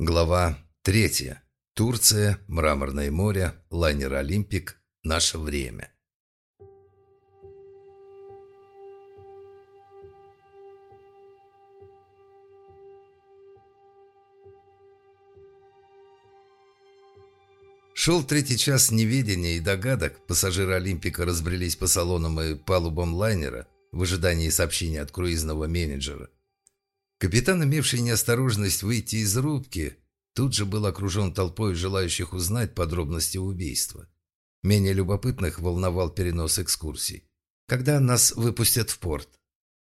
Глава 3. Турция, Мраморное море, лайнер «Олимпик», наше время. Шел третий час неведения и догадок. Пассажиры «Олимпика» разбрелись по салонам и палубам лайнера в ожидании сообщения от круизного менеджера. Капитан, имевший неосторожность выйти из рубки, тут же был окружен толпой желающих узнать подробности убийства. Менее любопытных волновал перенос экскурсий. Когда нас выпустят в порт?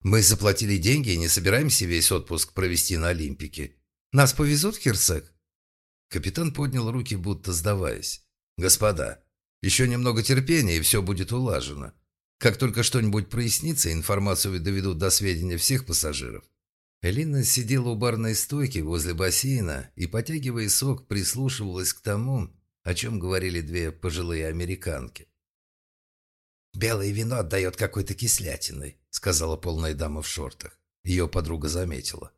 Мы заплатили деньги и не собираемся весь отпуск провести на Олимпике. Нас повезут в Херцег? Капитан поднял руки, будто сдаваясь. «Господа, еще немного терпения, и все будет улажено. Как только что-нибудь прояснится, информацию доведут до сведения всех пассажиров. Элина сидела у барной стойки возле бассейна и, потягивая сок, прислушивалась к тому, о чем говорили две пожилые американки. «Белое вино отдает какой-то кислятиной», — сказала полная дама в шортах. Ее подруга заметила.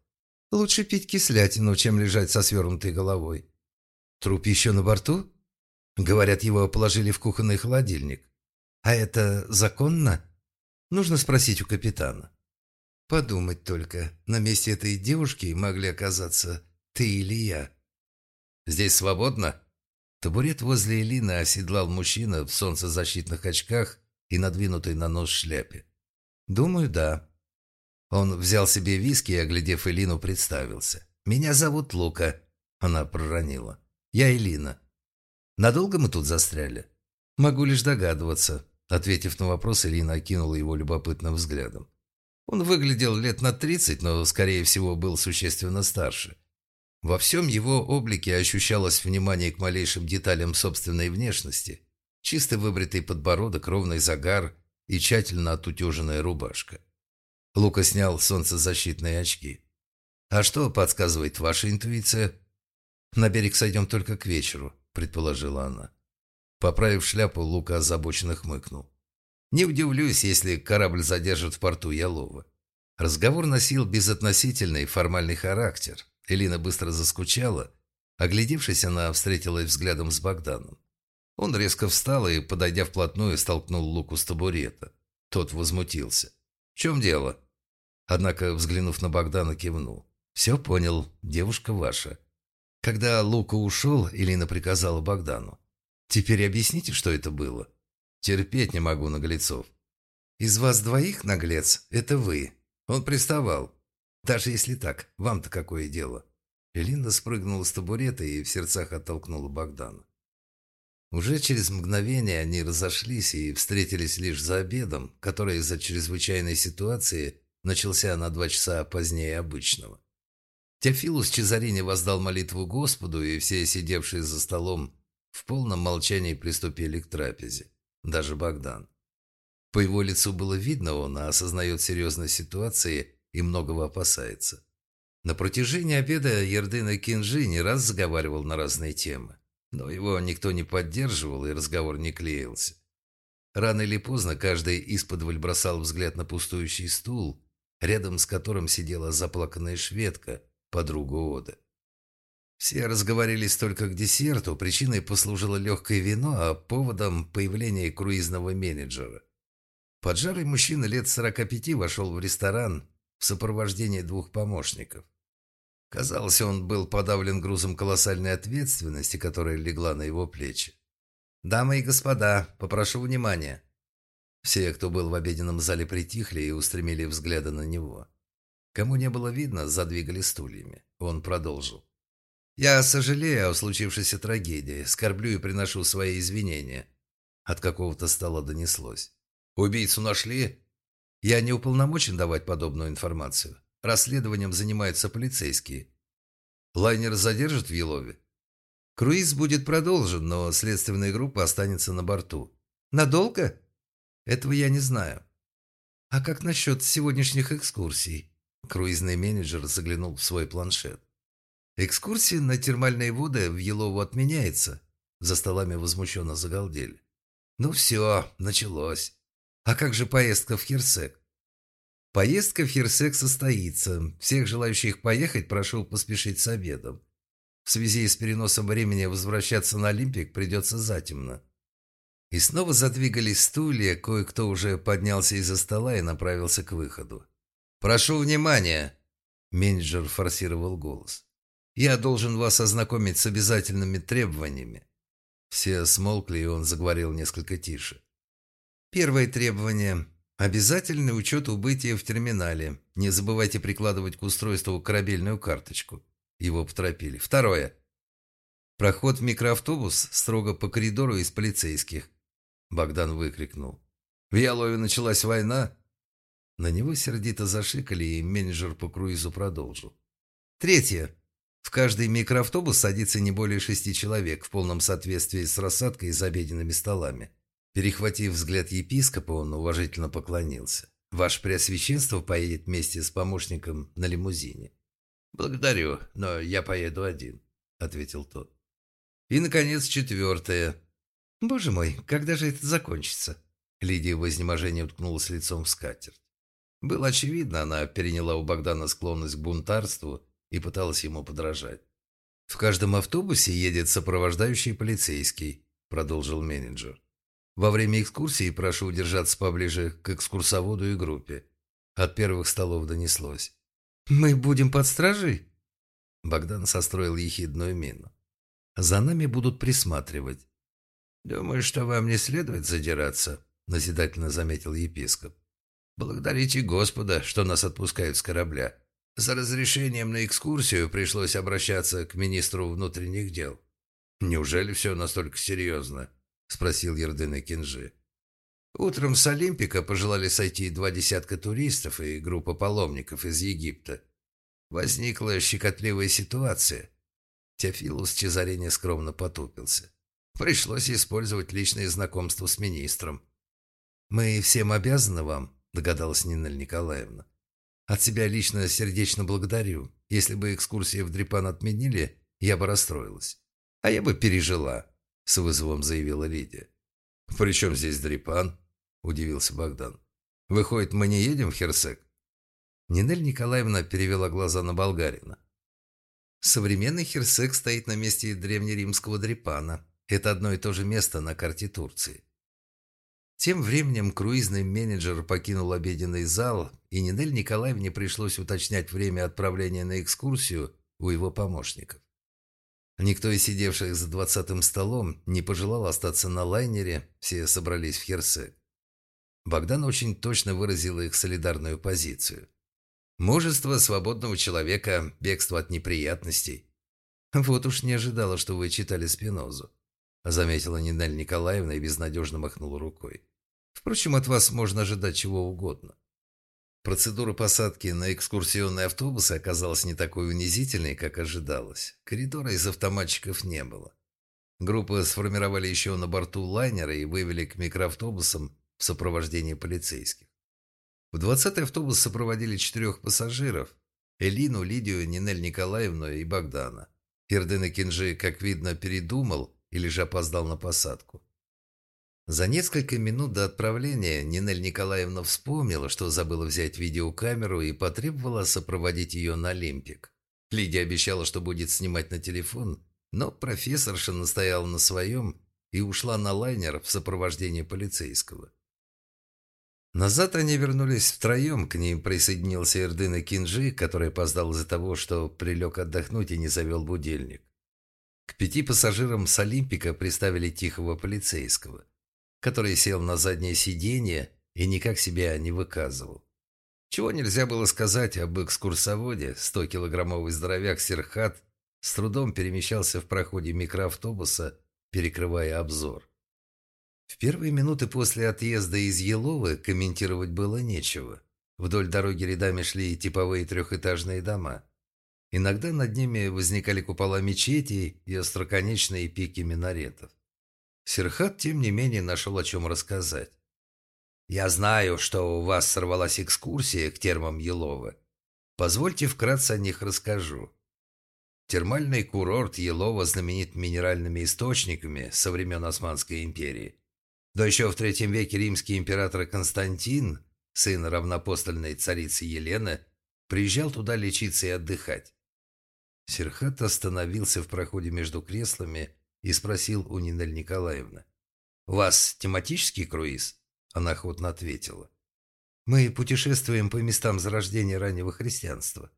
«Лучше пить кислятину, чем лежать со свернутой головой». «Труп еще на борту?» «Говорят, его положили в кухонный холодильник». «А это законно?» «Нужно спросить у капитана». Подумать только, на месте этой девушки могли оказаться ты или я. Здесь свободно? Табурет возле Элины оседлал мужчина в солнцезащитных очках и надвинутой на нос шляпе. Думаю, да. Он взял себе виски и, оглядев Элину, представился. «Меня зовут Лука», — она проронила. «Я Элина». «Надолго мы тут застряли?» «Могу лишь догадываться», — ответив на вопрос, Элина окинула его любопытным взглядом. Он выглядел лет на 30, но, скорее всего, был существенно старше. Во всем его облике ощущалось внимание к малейшим деталям собственной внешности. Чисто выбритый подбородок, ровный загар и тщательно отутюженная рубашка. Лука снял солнцезащитные очки. «А что подсказывает ваша интуиция?» «На берег сойдем только к вечеру», — предположила она. Поправив шляпу, Лука озабоченно хмыкнул. Не удивлюсь, если корабль задержат в порту Ялова. Разговор носил безотносительный формальный характер. Элина быстро заскучала. Оглядевшись, она встретилась взглядом с Богданом. Он резко встал и, подойдя вплотную, столкнул Луку с табурета. Тот возмутился. «В чем дело?» Однако, взглянув на Богдана, кивнул. «Все понял. Девушка ваша». Когда Лука ушел, Элина приказала Богдану. «Теперь объясните, что это было?» Терпеть не могу наглецов. Из вас двоих, наглец, это вы. Он приставал. Даже если так, вам-то какое дело? Элинда спрыгнула с табурета и в сердцах оттолкнула Богдана. Уже через мгновение они разошлись и встретились лишь за обедом, который из-за чрезвычайной ситуации начался на два часа позднее обычного. Теофилус Чезарини воздал молитву Господу, и все сидевшие за столом в полном молчании приступили к трапезе даже Богдан. По его лицу было видно, он осознает серьезность ситуации и многого опасается. На протяжении обеда Ердына Кинжи не раз заговаривал на разные темы, но его никто не поддерживал и разговор не клеился. Рано или поздно каждый исподволь бросал взгляд на пустующий стул, рядом с которым сидела заплаканная шведка, подруга Ода. Все разговорились только к десерту, причиной послужило легкое вино, а поводом – появление круизного менеджера. Поджарый мужчина лет 45 вошел в ресторан в сопровождении двух помощников. Казалось, он был подавлен грузом колоссальной ответственности, которая легла на его плечи. «Дамы и господа, попрошу внимания». Все, кто был в обеденном зале, притихли и устремили взгляды на него. Кому не было видно, задвигали стульями. Он продолжил. Я сожалею о случившейся трагедии, скорблю и приношу свои извинения. От какого-то стола донеслось. Убийцу нашли? Я не уполномочен давать подобную информацию. Расследованием занимаются полицейские. Лайнер задержат в Елове? Круиз будет продолжен, но следственная группа останется на борту. Надолго? Этого я не знаю. А как насчет сегодняшних экскурсий? Круизный менеджер заглянул в свой планшет. Экскурсия на термальные воды в Елову отменяется. За столами возмущенно загалдели. Ну все, началось. А как же поездка в Херсек? Поездка в Херсек состоится. Всех желающих поехать прошу поспешить с обедом. В связи с переносом времени возвращаться на Олимпик придется затемно. И снова задвигались стулья, кое-кто уже поднялся из-за стола и направился к выходу. «Прошу внимания!» Менеджер форсировал голос. «Я должен вас ознакомить с обязательными требованиями». Все смолкли, и он заговорил несколько тише. «Первое требование – обязательный учет убытия в терминале. Не забывайте прикладывать к устройству корабельную карточку». Его поторопили. «Второе. Проход в микроавтобус строго по коридору из полицейских. Богдан выкрикнул. «В Ялове началась война?» На него сердито зашикали, и менеджер по круизу продолжил. «Третье. В каждый микроавтобус садится не более шести человек в полном соответствии с рассадкой за обеденными столами». Перехватив взгляд епископа, он уважительно поклонился. «Ваше Преосвященство поедет вместе с помощником на лимузине». «Благодарю, но я поеду один», — ответил тот. «И, наконец, четвертое. «Боже мой, когда же это закончится?» Лидия в изнеможении уткнулась лицом в скатерть. Было очевидно, она переняла у Богдана склонность к бунтарству и пыталась ему подражать. «В каждом автобусе едет сопровождающий полицейский», – продолжил менеджер. «Во время экскурсии прошу удержаться поближе к экскурсоводу и группе». От первых столов донеслось. «Мы будем под стражей?» Богдан состроил ехидную мину. «За нами будут присматривать. «Думаю, что вам не следует задираться», — назидательно заметил епископ. «Благодарите Господа, что нас отпускают с корабля. За разрешением на экскурсию пришлось обращаться к министру внутренних дел». «Неужели все настолько серьезно?» — спросил Ердын Кинжи. Утром с Олимпика пожелали сойти два десятка туристов и группа паломников из Египта. Возникла щекотливая ситуация. Теофилус Чезарене скромно потупился. Пришлось использовать личные знакомства с министром. «Мы всем обязаны вам», – догадалась Нина Николаевна. «От себя лично сердечно благодарю. Если бы экскурсии в Дрипан отменили, я бы расстроилась. А я бы пережила», – с вызовом заявила Лидия. «При чем здесь Дрипан?» – удивился Богдан. «Выходит, мы не едем в Херсек?» Нинель Николаевна перевела глаза на болгарина. Современный Херсек стоит на месте древнеримского Дрипана, это одно и то же место на карте Турции. Тем временем круизный менеджер покинул обеденный зал, и Нинель Николаевне пришлось уточнять время отправления на экскурсию у его помощников. Никто из сидевших за двадцатым столом не пожелал остаться на лайнере, все собрались в Херсек. Богдан очень точно выразил их солидарную позицию. «Мужество свободного человека, бегство от неприятностей». Вот уж не ожидала, что вы читали Спинозу заметила Нинель Николаевна и безнадежно махнула рукой. Впрочем, от вас можно ожидать чего угодно. Процедура посадки на экскурсионные автобусы оказалась не такой унизительной, как ожидалось. Коридора из автоматчиков не было. Группы сформировали еще на борту лайнера и вывели к микроавтобусам в сопровождении полицейских. В 20-й автобус сопроводили четырех пассажиров – Элину, Лидию, Нинель Николаевну и Богдана. Ирдын Кинжи, как видно, передумал или же опоздал на посадку. За несколько минут до отправления Нинель Николаевна вспомнила, что забыла взять видеокамеру и потребовала сопроводить ее на Олимпик. Лидия обещала, что будет снимать на телефон, но профессорша настояла на своем и ушла на лайнер в сопровождении полицейского. Назад они вернулись втроем, к ним присоединился Эрдын Кинжи, который опоздал из-за того, что прилег отдохнуть и не завел будильник. К пяти пассажирам с Олимпика приставили тихого полицейского, который сел на заднее сиденье и никак себя не выказывал. Чего нельзя было сказать об экскурсоводе, 100-килограммовый здоровяк Серхат с трудом перемещался в проходе микроавтобуса, перекрывая обзор. В первые минуты после отъезда из Еловы комментировать было нечего. Вдоль дороги рядами шли типовые трехэтажные дома. Иногда над ними возникали купола мечетей и остроконечные пики минаретов. Серхат, тем не менее, нашел о чем рассказать. «Я знаю, что у вас сорвалась экскурсия к термам Елова. Позвольте вкратце о них расскажу. Термальный курорт Елова знаменит минеральными источниками со времен Османской империи. Да еще в третьем веке римский император Константин, сын равнопостольной царицы Елены, приезжал туда лечиться и отдыхать. Серхат остановился в проходе между креслами и спросил у Нинель Николаевны. «У вас тематический круиз?» Она охотно ответила. «Мы путешествуем по местам зарождения раннего христианства».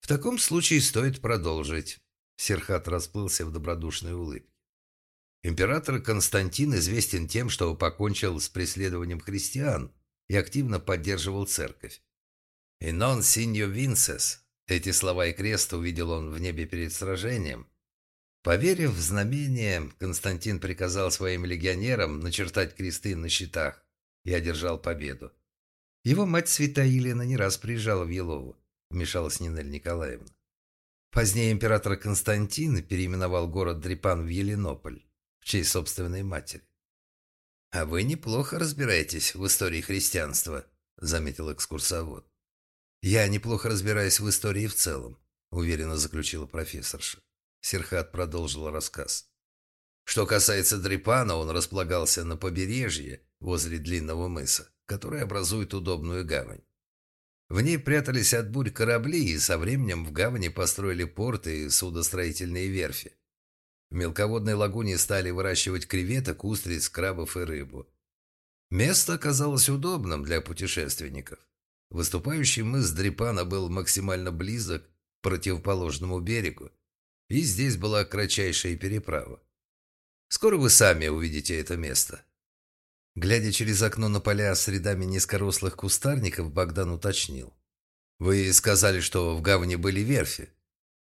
«В таком случае стоит продолжить». Серхат расплылся в добродушной улыбке. Император Константин известен тем, что покончил с преследованием христиан и активно поддерживал церковь. «И нон синьо винсес» – эти слова и крест увидел он в небе перед сражением. Поверив в знамение, Константин приказал своим легионерам начертать кресты на щитах и одержал победу. Его мать святая Елена не раз приезжала в Елову, вмешалась Нинель Николаевна. Позднее император Константин переименовал город Дрипан в Еленополь в честь собственной матери. «А вы неплохо разбираетесь в истории христианства», — заметил экскурсовод. «Я неплохо разбираюсь в истории в целом», — уверенно заключила профессорша. Серхат продолжил рассказ. Что касается Дрипана, он располагался на побережье возле длинного мыса, который образует удобную гавань. В ней прятались от бурь корабли, и со временем в гавани построили порты и судостроительные верфи. В мелководной лагуне стали выращивать креветок, устриц, крабов и рыбу. Место оказалось удобным для путешественников. Выступающий мыс Дрипана был максимально близок к противоположному берегу, и здесь была кратчайшая переправа. Скоро вы сами увидите это место. Глядя через окно на поля с рядами низкорослых кустарников, Богдан уточнил. «Вы сказали, что в гавани были верфи?»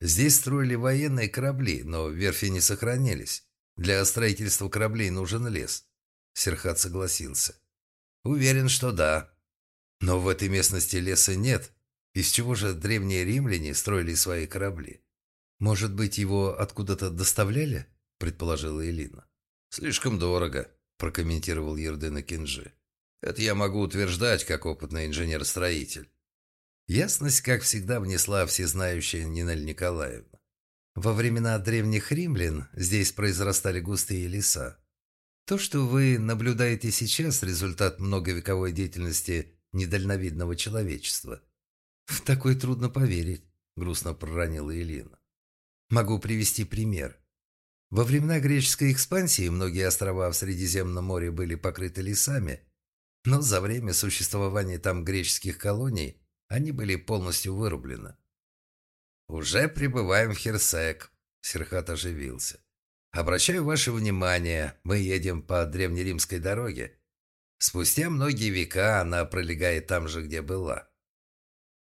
Здесь строили военные корабли, но верфи не сохранились. Для строительства кораблей нужен лес. Серхат согласился. Уверен, что да. Но в этой местности леса нет. Из чего же древние римляне строили свои корабли? Может быть, его откуда-то доставляли? Предположила Элина. Слишком дорого, прокомментировал Ердена Кинжи. Это я могу утверждать, как опытный инженер-строитель. Ясность, как всегда, внесла всезнающая Нинель Николаевна. Во времена древних римлян здесь произрастали густые леса. То, что вы наблюдаете сейчас, результат многовековой деятельности недальновидного человечества. В такое трудно поверить, грустно проронила Елена. Могу привести пример. Во времена греческой экспансии многие острова в Средиземном море были покрыты лесами, но за время существования там греческих колоний они были полностью вырублены. «Уже прибываем в Херсек», — Серхат оживился. «Обращаю ваше внимание, мы едем по древнеримской дороге. Спустя многие века она пролегает там же, где была».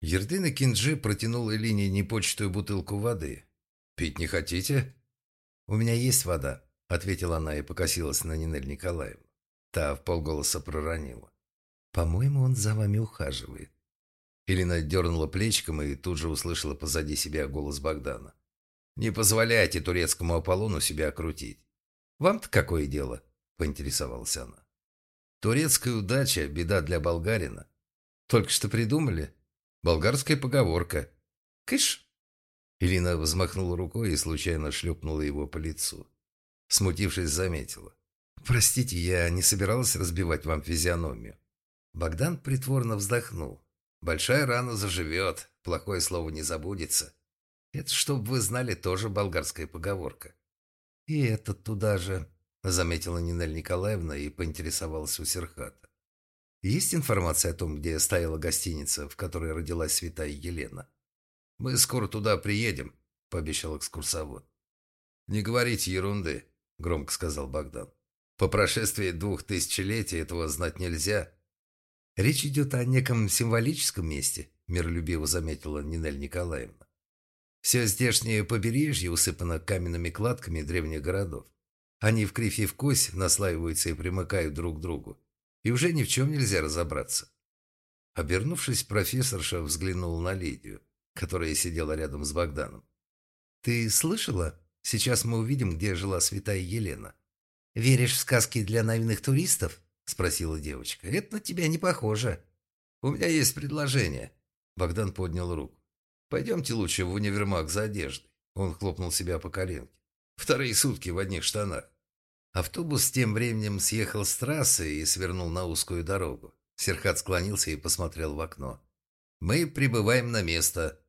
Ердына Кинджи протянул Элине непочатую бутылку воды. «Пить не хотите?» «У меня есть вода», — ответила она и покосилась на Нинель Николаевну. Та в полголоса проронила. «По-моему, он за вами ухаживает». Ирина дернула плечиком и тут же услышала позади себя голос Богдана. «Не позволяйте турецкому Аполлону себя окрутить. Вам-то какое дело?» – поинтересовалась она. «Турецкая удача – беда для болгарина. Только что придумали? Болгарская поговорка. Кыш!» Ирина взмахнула рукой и случайно шлепнула его по лицу. Смутившись, заметила. «Простите, я не собиралась разбивать вам физиономию». Богдан притворно вздохнул. Большая рана заживет, плохое слово не забудется. Это, чтобы вы знали, тоже болгарская поговорка. И этот туда же, заметила Нинель Николаевна и поинтересовалась у Серхата. Есть информация о том, где стояла гостиница, в которой родилась святая Елена? Мы скоро туда приедем, пообещал экскурсовод. Не говорите ерунды, громко сказал Богдан. По прошествии двух тысячелетий этого знать нельзя. «Речь идет о неком символическом месте», – миролюбиво заметила Нинель Николаевна. «Все здешнее побережье усыпано каменными кладками древних городов. Они в кривь и в кось наслаиваются и примыкают друг к другу, и уже ни в чем нельзя разобраться». Обернувшись, профессорша взглянула на Лидию, которая сидела рядом с Богданом. «Ты слышала? Сейчас мы увидим, где жила святая Елена. Веришь в сказки для наивных туристов?» – спросила девочка. «Это на тебя не похоже». «У меня есть предложение». Богдан поднял руку. «Пойдемте лучше в универмаг за одеждой». Он хлопнул себя по коленке. «Вторые сутки в одних штанах». Автобус тем временем съехал с трассы и свернул на узкую дорогу. Серхат склонился и посмотрел в окно. «Мы прибываем на место».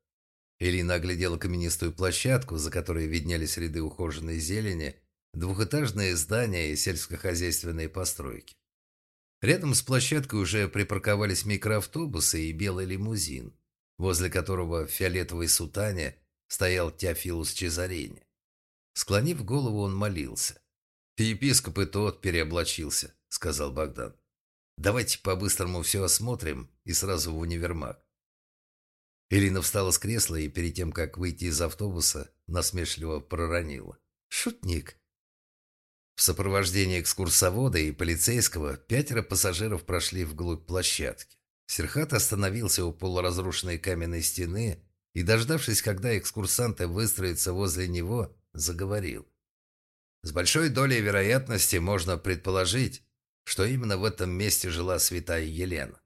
Элина оглядела каменистую площадку, за которой виднелись ряды ухоженной зелени, двухэтажные здания и сельскохозяйственные постройки. Рядом с площадкой уже припарковались микроавтобусы и белый лимузин, возле которого в фиолетовой сутане стоял Теофилус Чезарини. Склонив голову, он молился. «Епископ и тот переоблачился», — сказал Богдан. «Давайте по-быстрому все осмотрим и сразу в универмаг». Ирина встала с кресла и перед тем, как выйти из автобуса, насмешливо проронила. «Шутник». В сопровождении экскурсовода и полицейского пятеро пассажиров прошли вглубь площадки. Серхат остановился у полуразрушенной каменной стены и, дождавшись, когда экскурсанты выстроятся возле него, заговорил. С большой долей вероятности можно предположить, что именно в этом месте жила святая Елена.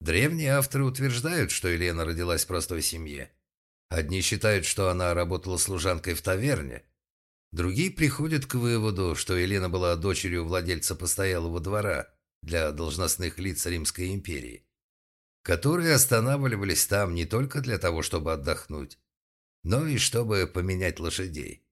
Древние авторы утверждают, что Елена родилась в простой семье. Одни считают, что она работала служанкой в таверне. Другие приходят к выводу, что Елена была дочерью владельца постоялого двора для должностных лиц Римской империи, которые останавливались там не только для того, чтобы отдохнуть, но и чтобы поменять лошадей.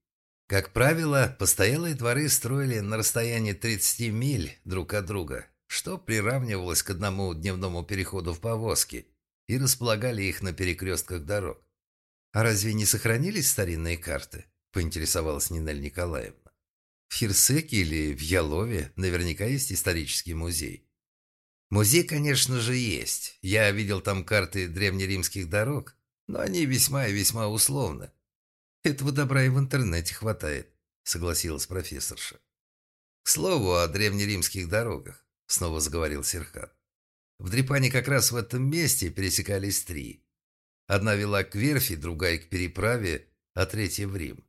Как правило, постоялые дворы строили на расстоянии 30 миль друг от друга, что приравнивалось к одному дневному переходу в повозке, и располагали их на перекрестках дорог. «А разве не сохранились старинные карты?» – поинтересовалась Нинель Николаевна. «В Хирсеке или в Ялове наверняка есть исторический музей». «Музей, конечно же, есть. Я видел там карты древнеримских дорог, но они весьма и весьма условны. Этого добра и в интернете хватает», – согласилась профессорша. «К слову о древнеримских дорогах. — снова заговорил Серхат. В Дрипане как раз в этом месте пересекались три. Одна вела к верфи, другая к переправе, а третья в Рим.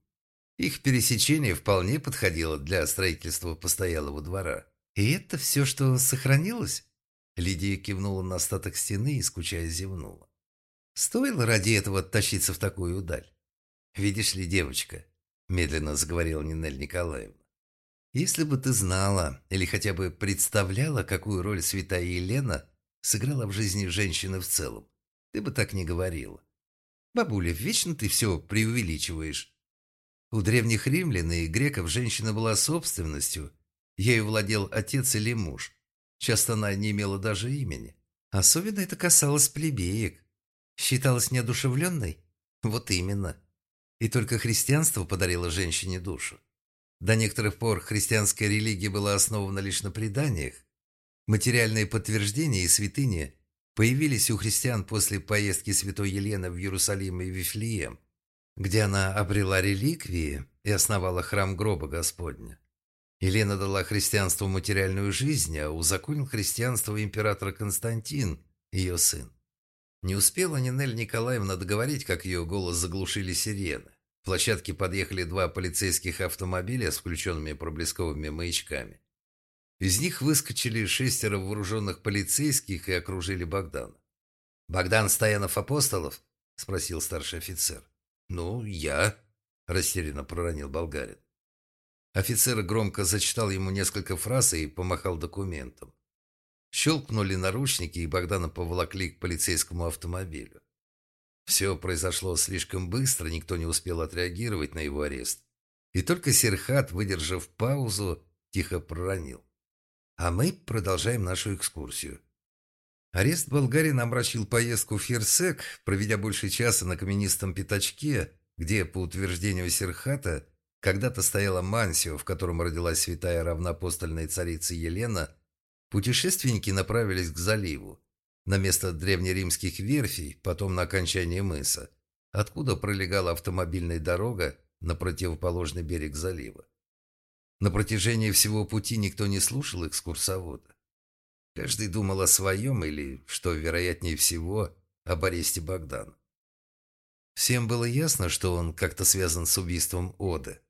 Их пересечение вполне подходило для строительства постоялого двора. «И это все, что сохранилось?» Лидия кивнула на остаток стены и, скучая, зевнула. «Стоило ради этого тащиться в такую удаль?» «Видишь ли, девочка», — медленно заговорила Нинель Николаевна, если бы ты знала или хотя бы представляла, какую роль святая Елена сыграла в жизни женщины в целом, ты бы так не говорила. Бабуля, вечно ты все преувеличиваешь. У древних римлян и греков женщина была собственностью. Ею владел отец или муж. Часто она не имела даже имени. Особенно это касалось плебеек. Считалась неодушевленной? Вот именно. И только христианство подарило женщине душу. До некоторых пор христианская религия была основана лишь на преданиях. Материальные подтверждения и святыни появились у христиан после поездки святой Елены в Иерусалим и Вифлеем, где она обрела реликвии и основала храм гроба Господня. Елена дала христианству материальную жизнь, а узаконил христианство император Константин, ее сын. Не успела Нинель Николаевна договорить, как ее голос заглушили сирены площадке подъехали два полицейских автомобиля с включенными проблесковыми маячками. Из них выскочили шестеро вооруженных полицейских и окружили Богдана. «Богдан Стоянов-Апостолов?» – спросил старший офицер. «Ну, я», – растерянно проронил болгарин. Офицер громко зачитал ему несколько фраз и помахал документом. Щелкнули наручники, и Богдана поволокли к полицейскому автомобилю. Все произошло слишком быстро, никто не успел отреагировать на его арест. И только Серхат, выдержав паузу, тихо проронил. А мы продолжаем нашу экскурсию. Арест болгарина омрачил поездку в Херсек, проведя больше часа на каменистом пятачке, где, по утверждению Серхата, когда-то стояла мансио, в котором родилась святая равноапостольная царица Елена, путешественники направились к заливу на место древнеримских верфей, потом на окончание мыса, откуда пролегала автомобильная дорога на противоположный берег залива. На протяжении всего пути никто не слушал экскурсовода. Каждый думал о своем или, что вероятнее всего, об аресте Богдана. Всем было ясно, что он как-то связан с убийством Оды.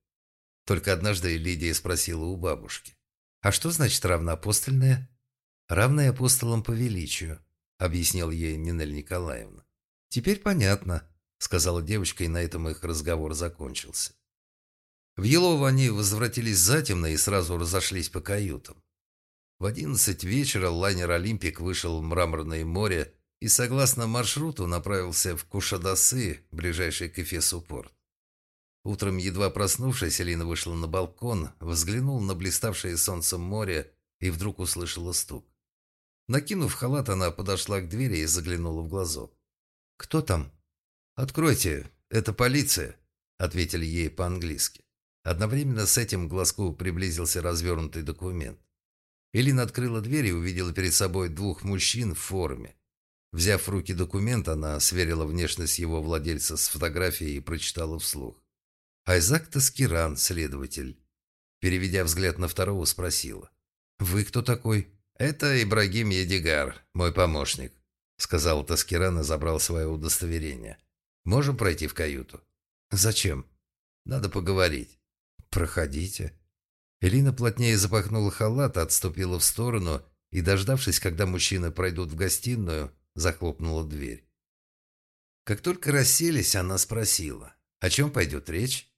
Только однажды Лидия спросила у бабушки. «А что значит равноапостольная?» «Равная апостолам по величию», — объяснил ей Нинель Николаевна. «Теперь понятно», — сказала девочка, и на этом их разговор закончился. В Елово они возвратились затемно и сразу разошлись по каютам. В одиннадцать вечера лайнер «Олимпик» вышел в мраморное море и, согласно маршруту, направился в Кушадасы, ближайший к Эфесу порт. Утром, едва проснувшись, Элина вышла на балкон, взглянула на блиставшее солнцем море и вдруг услышала стук. Накинув халат, она подошла к двери и заглянула в глазок. «Кто там?» «Откройте, это полиция», — ответили ей по-английски. Одновременно с этим к глазку приблизился развернутый документ. Элина открыла дверь и увидела перед собой двух мужчин в форме. Взяв в руки документ, она сверила внешность его владельца с фотографией и прочитала вслух. «Айзак Таскиран, следователь». Переведя взгляд на второго, спросила. «Вы кто такой?» «Это Ибрагим Едигар, мой помощник», — сказал Таскиран и забрал свое удостоверение. «Можем пройти в каюту?» «Зачем?» «Надо поговорить». «Проходите». Элина плотнее запахнула халат, отступила в сторону и, дождавшись, когда мужчины пройдут в гостиную, захлопнула дверь. Как только расселись, она спросила, о чем пойдет речь?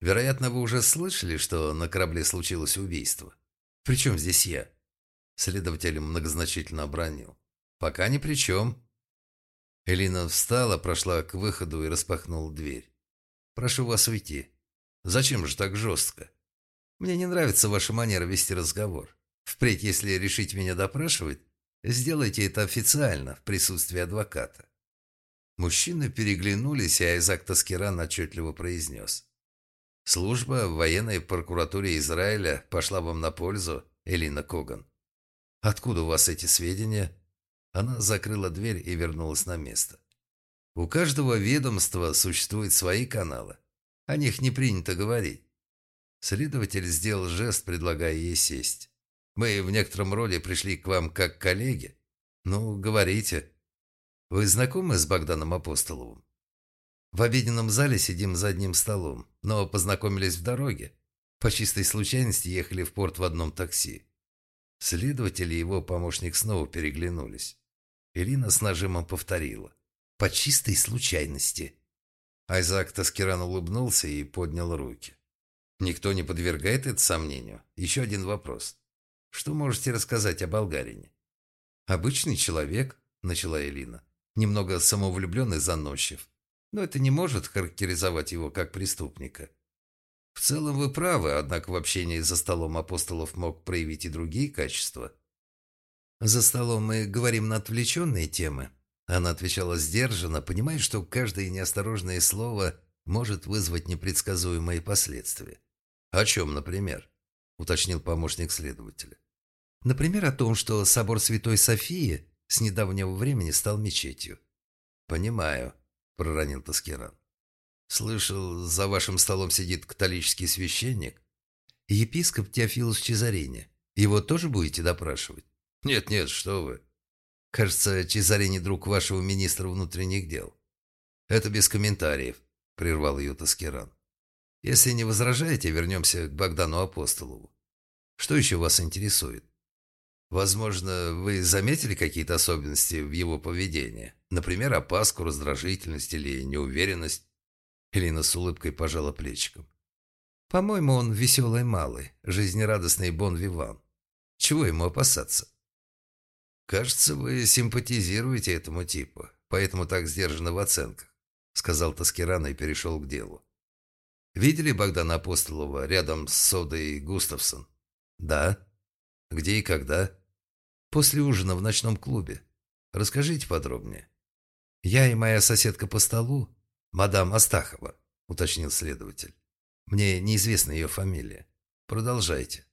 Вероятно, вы уже слышали, что на корабле случилось убийство. Причем здесь я? Следователь многозначительно обронил. Пока ни при чем. Элина встала, прошла к выходу и распахнула дверь. «Прошу вас уйти. Зачем же так жестко? Мне не нравится ваша манера вести разговор. Впредь, если решите меня допрашивать, сделайте это официально, в присутствии адвоката». Мужчины переглянулись, и Айзак Таскиран отчетливо произнес. «Служба в военной прокуратуре Израиля пошла вам на пользу, Элина Коган. Откуда у вас эти сведения?» Она закрыла дверь и вернулась на место. «У каждого ведомства существуют свои каналы. О них не принято говорить. Следователь сделал жест, предлагая ей сесть. «Мы в некотором роде пришли к вам как коллеги. Ну, говорите. Вы знакомы с Богданом Апостоловым?» «В обеденном зале сидим за одним столом, но познакомились в дороге. По чистой случайности ехали в порт в одном такси». Следователь и его помощник снова переглянулись. Ирина с нажимом повторила. «По чистой случайности». Айзак Таскиран улыбнулся и поднял руки. Никто не подвергает это сомнению. Еще один вопрос. Что можете рассказать о болгарине? Обычный человек, начала Элина. Немного самовлюбленный заносчив. Но это не может характеризовать его как преступника. В целом вы правы, однако в общении за столом апостолов мог проявить и другие качества. За столом мы говорим на отвлеченные темы. Она отвечала сдержанно, понимая, что каждое неосторожное слово может вызвать непредсказуемые последствия. «О чем, например?» – уточнил помощник следователя. «Например, о том, что собор Святой Софии с недавнего времени стал мечетью». «Понимаю», – проронил Таскиран. «Слышал, за вашим столом сидит католический священник?» «Епископ Теофилус Чезарини. Его тоже будете допрашивать?» «Нет-нет, что вы». «Кажется, Чезарини друг вашего министра внутренних дел». «Это без комментариев», – прервал ее Таскиран. Если не возражаете, вернемся к Богдану Апостолову. Что еще вас интересует? Возможно, вы заметили какие-то особенности в его поведении? Например, опаску, раздражительность или неуверенность? Элина с улыбкой пожала плечиком. По-моему, он веселый малый, жизнерадостный бон-виван. Чего ему опасаться? Кажется, вы симпатизируете этому типу, поэтому так сдержаны в оценках, сказал Таскиран и перешел к делу. Видели Богдана Апостолова рядом с Содой Густавсон? Да. Где и когда? После ужина в ночном клубе. Расскажите подробнее. Я и моя соседка по столу, мадам Астахова, уточнил следователь. Мне неизвестна ее фамилия. Продолжайте.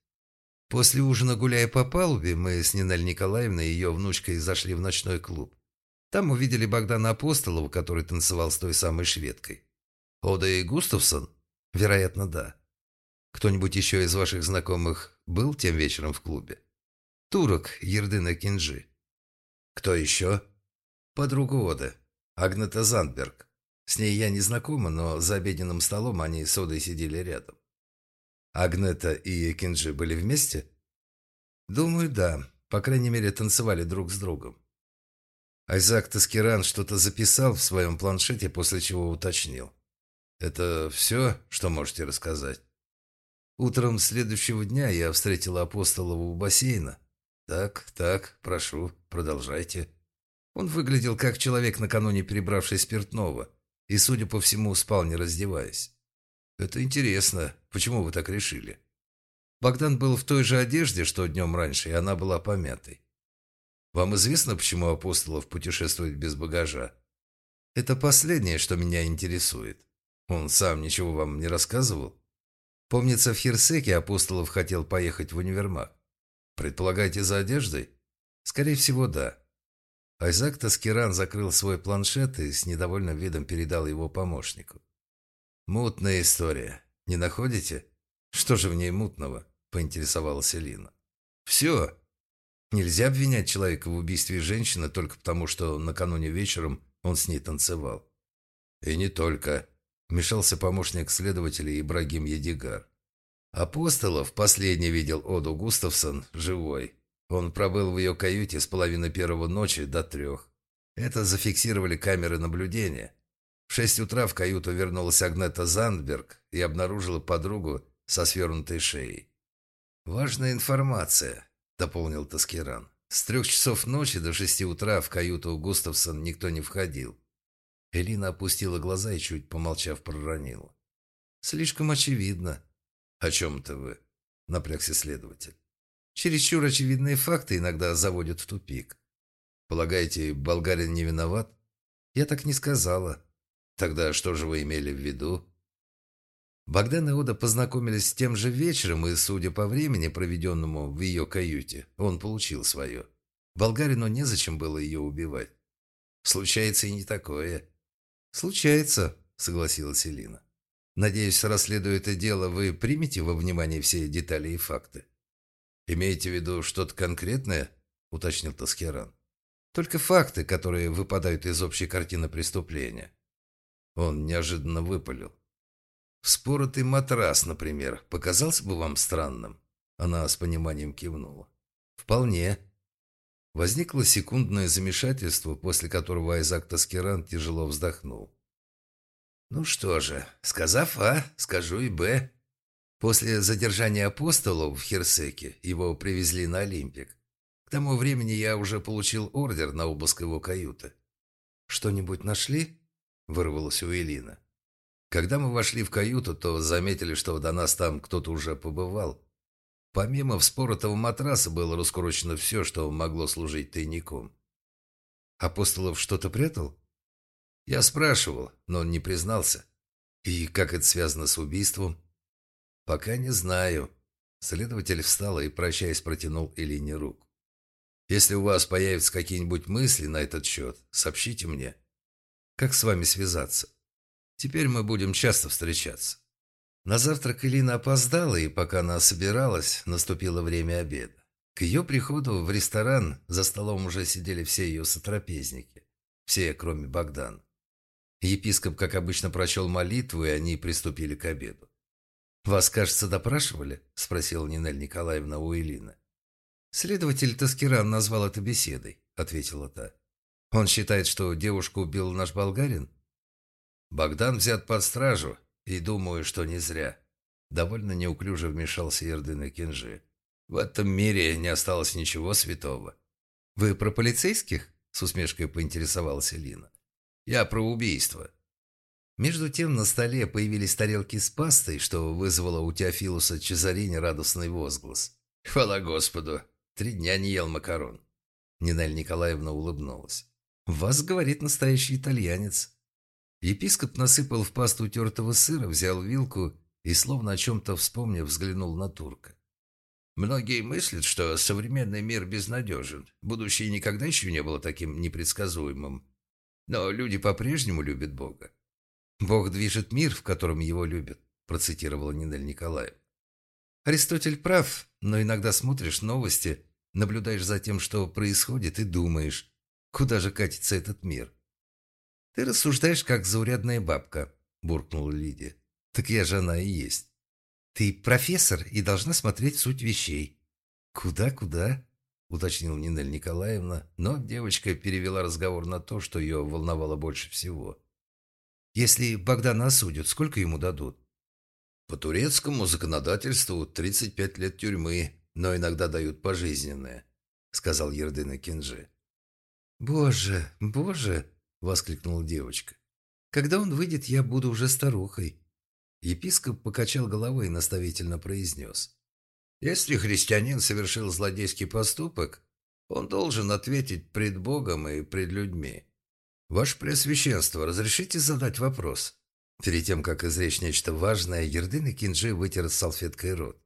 После ужина, гуляя по палубе, мы с Нинель Николаевной и ее внучкой зашли в ночной клуб. Там увидели Богдана Апостолова, который танцевал с той самой шведкой. Ода и Густавсон Вероятно, да. Кто-нибудь еще из ваших знакомых был тем вечером в клубе? Турок Ердына Кинджи. Кто еще? Подруга Ода. Агнета Зандберг. С ней я не знакома, но за обеденным столом они с Одой сидели рядом. Агнета и Кинджи были вместе? Думаю, да. По крайней мере, танцевали друг с другом. Айзак Таскиран что-то записал в своем планшете, после чего уточнил. Это все, что можете рассказать? Утром следующего дня я встретила Апостолова у бассейна. Так, так, прошу, продолжайте. Он выглядел как человек, накануне перебравший спиртного, и, судя по всему, спал, не раздеваясь. «Это интересно. Почему вы так решили?» Богдан был в той же одежде, что днем раньше, и она была помятой. «Вам известно, почему Апостолов путешествует без багажа?» «Это последнее, что меня интересует. Он сам ничего вам не рассказывал?» «Помнится, в Херсеке Апостолов хотел поехать в универмаг. Предполагаете, за одеждой?» «Скорее всего, да. Айзак Таскиран закрыл свой планшет и с недовольным видом передал его помощнику. «Мутная история. Не находите? Что же в ней мутного?» – поинтересовалась Элина. «Все. Нельзя обвинять человека в убийстве женщины только потому, что накануне вечером он с ней танцевал». «И не только», – вмешался помощник следователя Ибрагим Едигар. Апостолов последний видел Оду Густавсон живой, он пробыл в ее каюте с половины первого ночи до трех. Это зафиксировали камеры наблюдения. В шесть утра в каюту вернулась Агнета Зандберг и обнаружила подругу со свернутой шеей. «Важная информация», — дополнил Таскиран. «С трех часов ночи до шести утра в каюту Густавсон никто не входил». Элина опустила глаза и, чуть помолчав, проронила. «Слишком очевидно». «О чем-то вы?» — напрягся следователь. Чересчур очевидные факты иногда заводят в тупик. Полагаете, болгарин не виноват? Я так не сказала. Тогда что же вы имели в виду? Богдан и Ода познакомились тем же вечером, и, судя по времени, проведенному в ее каюте, он получил свое. Болгарину незачем было ее убивать. Случается и не такое. Случается, согласилась Элина. Надеюсь, расследуя это дело, вы примете во внимание все детали и факты. «Имеете в виду что-то конкретное?» – уточнил Таскеран. «Только факты, которые выпадают из общей картины преступления». Он неожиданно выпалил. «Вспоротый матрас, например, показался бы вам странным?» Она с пониманием кивнула. «Вполне». Возникло секундное замешательство, после которого Айзак Таскеран тяжело вздохнул. «Ну что же, сказав А, скажу и Б. После задержания апостолов в Херсеке его привезли на Олимпик. К тому времени я уже получил ордер на обыск его каюты. «Что-нибудь нашли?» – вырвалось у Элина. Когда мы вошли в каюту, то заметили, что до нас там кто-то уже побывал. Помимо вспоротого матраса было раскурочено все, что могло служить тайником. Апостолов что-то прятал? Я спрашивал, но он не признался. И как это связано с убийством? «Пока не знаю». Следователь встал и, прощаясь, протянул Элине руку. «Если у вас появятся какие-нибудь мысли на этот счет, сообщите мне. Как с вами связаться? Теперь мы будем часто встречаться». На завтрак Элина опоздала, и пока она собиралась, наступило время обеда. К ее приходу в ресторан за столом уже сидели все ее сотрапезники. Все, кроме Богдана. Епископ, как обычно, прочел молитву, и они приступили к обеду. «Вас, кажется, допрашивали?» – спросила Нинель Николаевна у Элины. «Следователь Таскиран назвал это беседой», – ответила та. «Он считает, что девушку убил наш болгарин?» «Богдан взят под стражу, и думаю, что не зря». Довольно неуклюже вмешался Ердын и Кинжи. «В этом мире не осталось ничего святого». «Вы про полицейских?» – с усмешкой поинтересовалась Элина. «Я про убийство. Между тем на столе появились тарелки с пастой, что вызвало у Теофилуса Чезарини радостный возглас. «Хвала Господу! Три дня не ел макарон!» Нинель Николаевна улыбнулась. «Вас, говорит, настоящий итальянец». Епископ насыпал в пасту тертого сыра, взял вилку и, словно о чем-то вспомнив, взглянул на турка. «Многие мыслят, что современный мир безнадежен. Будущее никогда еще не было таким непредсказуемым. Но люди по-прежнему любят Бога. «Бог движет мир, в котором его любят», – процитировала Нинель Николаев. Аристотель прав, но иногда смотришь новости, наблюдаешь за тем, что происходит, и думаешь, куда же катится этот мир. «Ты рассуждаешь, как заурядная бабка», – буркнула Лидия. «Так я же она и есть». «Ты профессор и должна смотреть суть вещей». «Куда-куда?» – уточнила Нинель Николаевна, но девочка перевела разговор на то, что ее волновало больше всего – если Богдана осудят, сколько ему дадут? По турецкому законодательству 35 лет тюрьмы, но иногда дают пожизненное, сказал Ердына Кинжи. «Боже, боже!» — воскликнула девочка. «Когда он выйдет, я буду уже старухой». Епископ покачал головой и наставительно произнес. «Если христианин совершил злодейский поступок, он должен ответить пред Богом и пред людьми. Ваше Преосвященство, разрешите задать вопрос?» Перед тем, как изречь нечто важное, Ердын и Кинджи вытер салфеткой рот.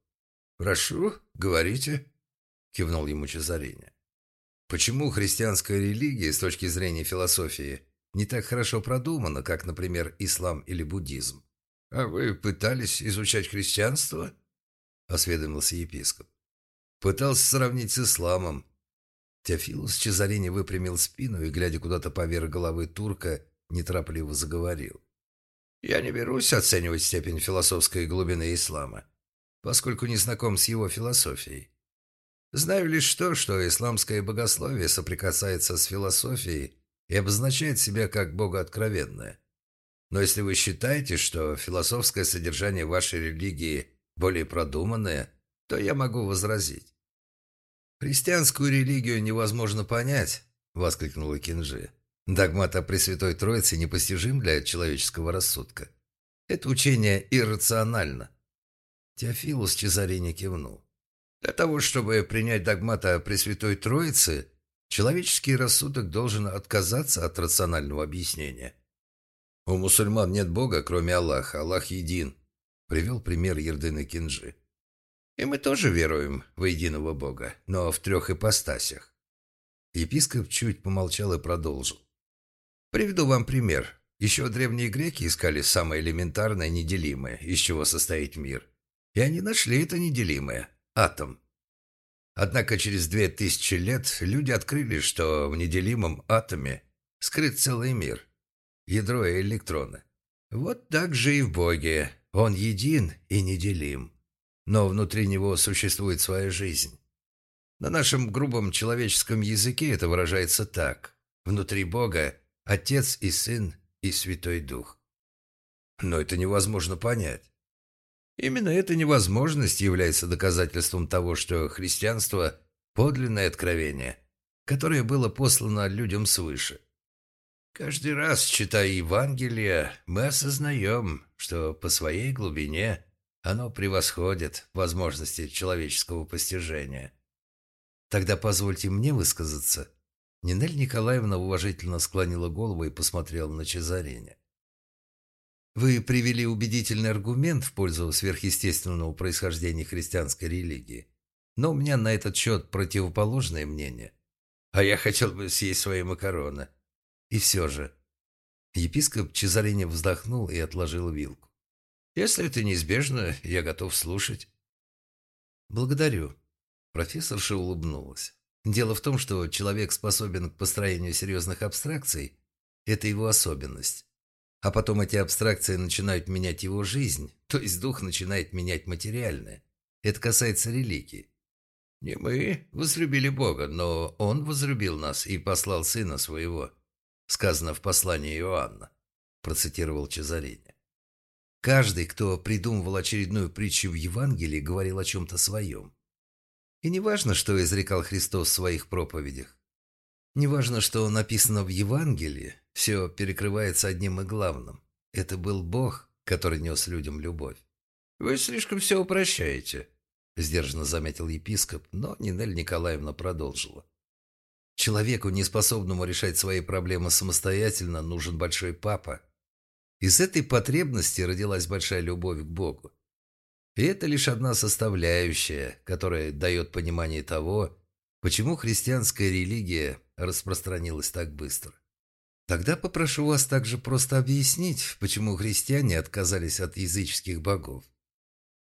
«Прошу, говорите», — кивнул ему Чезариня. «Почему христианская религия, с точки зрения философии, не так хорошо продумана, как, например, ислам или буддизм?» «А вы пытались изучать христианство?» — осведомился епископ. «Пытался сравнить с исламом». Теофилус Чезарини выпрямил спину и, глядя куда-то поверх головы турка, неторопливо заговорил. «Я не берусь оценивать степень философской глубины ислама, поскольку не знаком с его философией. Знаю лишь то, что исламское богословие соприкасается с философией и обозначает себя как богооткровенное. Но если вы считаете, что философское содержание вашей религии более продуманное, то я могу возразить. «Христианскую религию невозможно понять», — воскликнула Кинжи. «Догмат о Пресвятой Троице непостижим для человеческого рассудка. Это учение иррационально». Теофилус Чезарини кивнул. «Для того, чтобы принять догмат о Пресвятой Троице, человеческий рассудок должен отказаться от рационального объяснения. «У мусульман нет Бога, кроме Аллаха. Аллах един», — привел пример Ердыны Кинджи. «И мы тоже веруем в единого Бога, но в трех ипостасях». Епископ чуть помолчал и продолжил. «Приведу вам пример. Еще древние греки искали самое элементарное неделимое, из чего состоит мир. И они нашли это неделимое – атом. Однако через две тысячи лет люди открыли, что в неделимом атоме скрыт целый мир ядро и электроны. Вот так же и в Боге. Он един и неделим. Но внутри него существует своя жизнь. На нашем грубом человеческом языке это выражается так. Внутри Бога Отец и Сын и Святой Дух. Но это невозможно понять. Именно эта невозможность является доказательством того, что христианство – подлинное откровение, которое было послано людям свыше. Каждый раз, читая Евангелие, мы осознаем, что по своей глубине оно превосходит возможности человеческого постижения. Тогда позвольте мне высказаться. Нинель Николаевна уважительно склонила голову и посмотрела на Чезарене. Вы привели убедительный аргумент в пользу сверхъестественного происхождения христианской религии. Но у меня на этот счет противоположное мнение. А я хотел бы съесть свои макароны. И все же. Епископ Чезарини вздохнул и отложил вилку. «Если это неизбежно, я готов слушать». «Благодарю». Профессорша улыбнулась. «Дело в том, что человек способен к построению серьезных абстракций. Это его особенность. А потом эти абстракции начинают менять его жизнь, то есть дух начинает менять материальное. Это касается религии. Не мы возлюбили Бога, но Он возлюбил нас и послал Сына Своего, сказано в послании Иоанна, процитировал Чезарини. Каждый, кто придумывал очередную притчу в Евангелии, говорил о чем-то своем. И не важно, что изрекал Христос в своих проповедях. Не важно, что написано в Евангелии, все перекрывается одним и главным. Это был Бог, который нес людям любовь. «Вы слишком все упрощаете», – сдержанно заметил епископ, но Нинель Николаевна продолжила. Человеку, неспособному решать свои проблемы самостоятельно, нужен большой папа. Из этой потребности родилась большая любовь к Богу. И это лишь одна составляющая, которая дает понимание того, почему христианская религия распространилась так быстро. Тогда попрошу вас также просто объяснить, почему христиане отказались от языческих богов.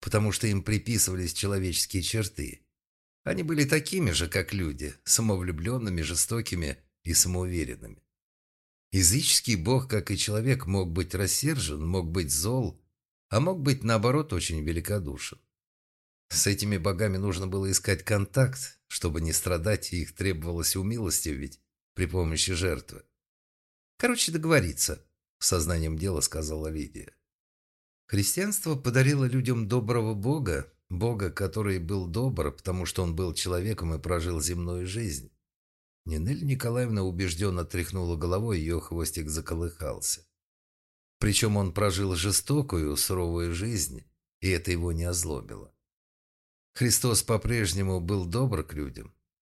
Потому что им приписывались человеческие черты – они были такими же, как люди, самовлюбленными, жестокими и самоуверенными. Языческий бог, как и человек, мог быть рассержен, мог быть зол, а мог быть, наоборот, очень великодушен. С этими богами нужно было искать контакт, чтобы не страдать, и их требовалось умилостивить при помощи жертвы. «Короче, договориться», — сознанием дела сказала Лидия. Христианство подарило людям доброго бога, Бога, который был добр, потому что он был человеком и прожил земную жизнь. Нинель Николаевна убежденно тряхнула головой, ее хвостик заколыхался. Причем он прожил жестокую, суровую жизнь, и это его не озлобило. Христос по-прежнему был добр к людям.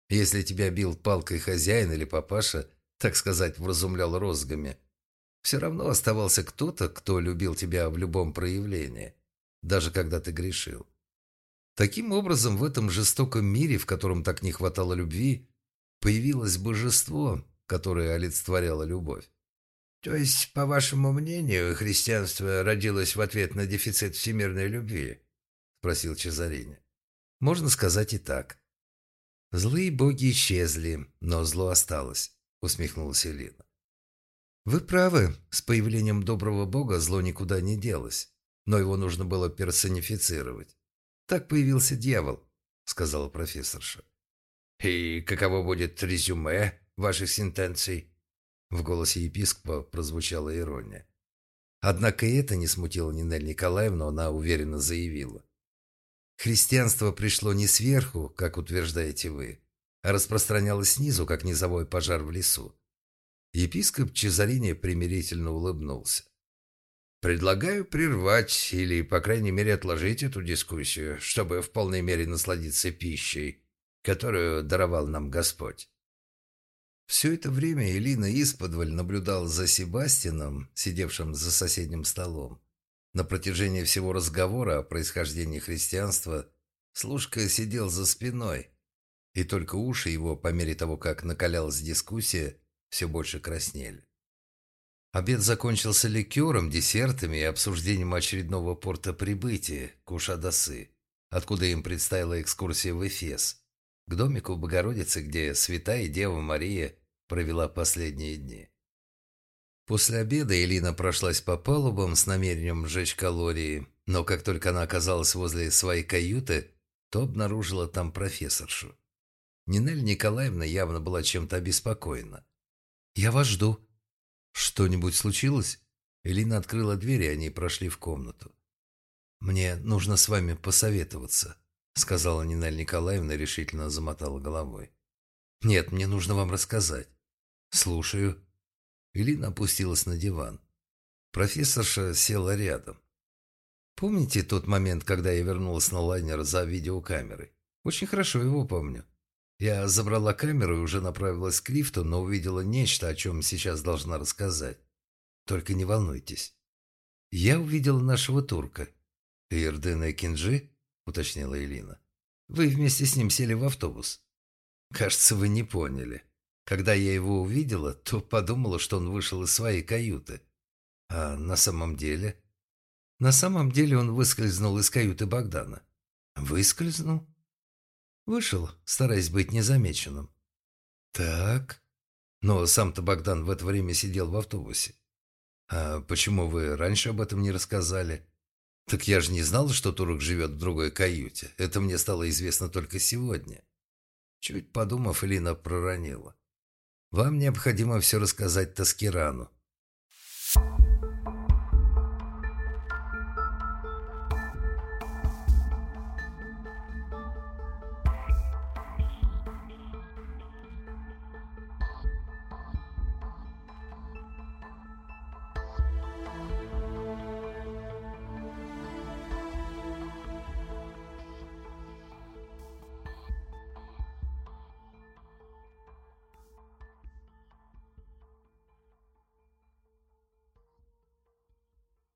Если тебя бил палкой хозяин или папаша, так сказать, вразумлял розгами, все равно оставался кто-то, кто любил тебя в любом проявлении, даже когда ты грешил. Таким образом, в этом жестоком мире, в котором так не хватало любви, появилось божество, которое олицетворяло любовь. То есть, по вашему мнению, христианство родилось в ответ на дефицит всемирной любви? Спросил Чезарини. Можно сказать и так. Злые боги исчезли, но зло осталось, усмехнулась Элина. Вы правы, с появлением доброго бога зло никуда не делось, но его нужно было персонифицировать. Так появился дьявол, сказала профессорша. «И каково будет резюме ваших сентенций?» В голосе епископа прозвучала ирония. Однако и это не смутило Нинель Николаевну, она уверенно заявила. «Христианство пришло не сверху, как утверждаете вы, а распространялось снизу, как низовой пожар в лесу». Епископ Чезарини примирительно улыбнулся. «Предлагаю прервать или, по крайней мере, отложить эту дискуссию, чтобы в полной мере насладиться пищей, которую даровал нам Господь. Все это время Элина исподволь наблюдала за Себастином, сидевшим за соседним столом. На протяжении всего разговора о происхождении христианства служка сидел за спиной, и только уши его, по мере того, как накалялась дискуссия, все больше краснели. Обед закончился ликером, десертами и обсуждением очередного порта прибытия, Кушадасы, откуда им предстояла экскурсия в Эфес, к домику Богородицы, где святая Дева Мария провела последние дни. После обеда Элина прошлась по палубам с намерением сжечь калории, но как только она оказалась возле своей каюты, то обнаружила там профессоршу. Нинель Николаевна явно была чем-то обеспокоена. «Я вас жду». «Что-нибудь случилось?» Элина открыла дверь, и они прошли в комнату. «Мне нужно с вами посоветоваться», — сказала Нинель Николаевна решительно замотала головой. «Нет, мне нужно вам рассказать. «Слушаю». Элина опустилась на диван. Профессорша села рядом. «Помните тот момент, когда я вернулась на лайнер за видеокамерой? Очень хорошо его помню. Я забрала камеру и уже направилась к лифту, но увидела нечто, о чем сейчас должна рассказать. Только не волнуйтесь. Я увидела нашего турка. Ирдена Кинджи?» – уточнила Элина. «Вы вместе с ним сели в автобус. Кажется, вы не поняли. Когда я его увидела, то подумала, что он вышел из своей каюты. А на самом деле... На самом деле он выскользнул из каюты Богдана. Выскользнул? Вышел, стараясь быть незамеченным. Так. Но сам-то Богдан в это время сидел в автобусе. А почему вы раньше об этом не рассказали? Так я же не знал, что турок живет в другой каюте. Это мне стало известно только сегодня. Чуть подумав, Элина проронила. Вам необходимо все рассказать Таскирану.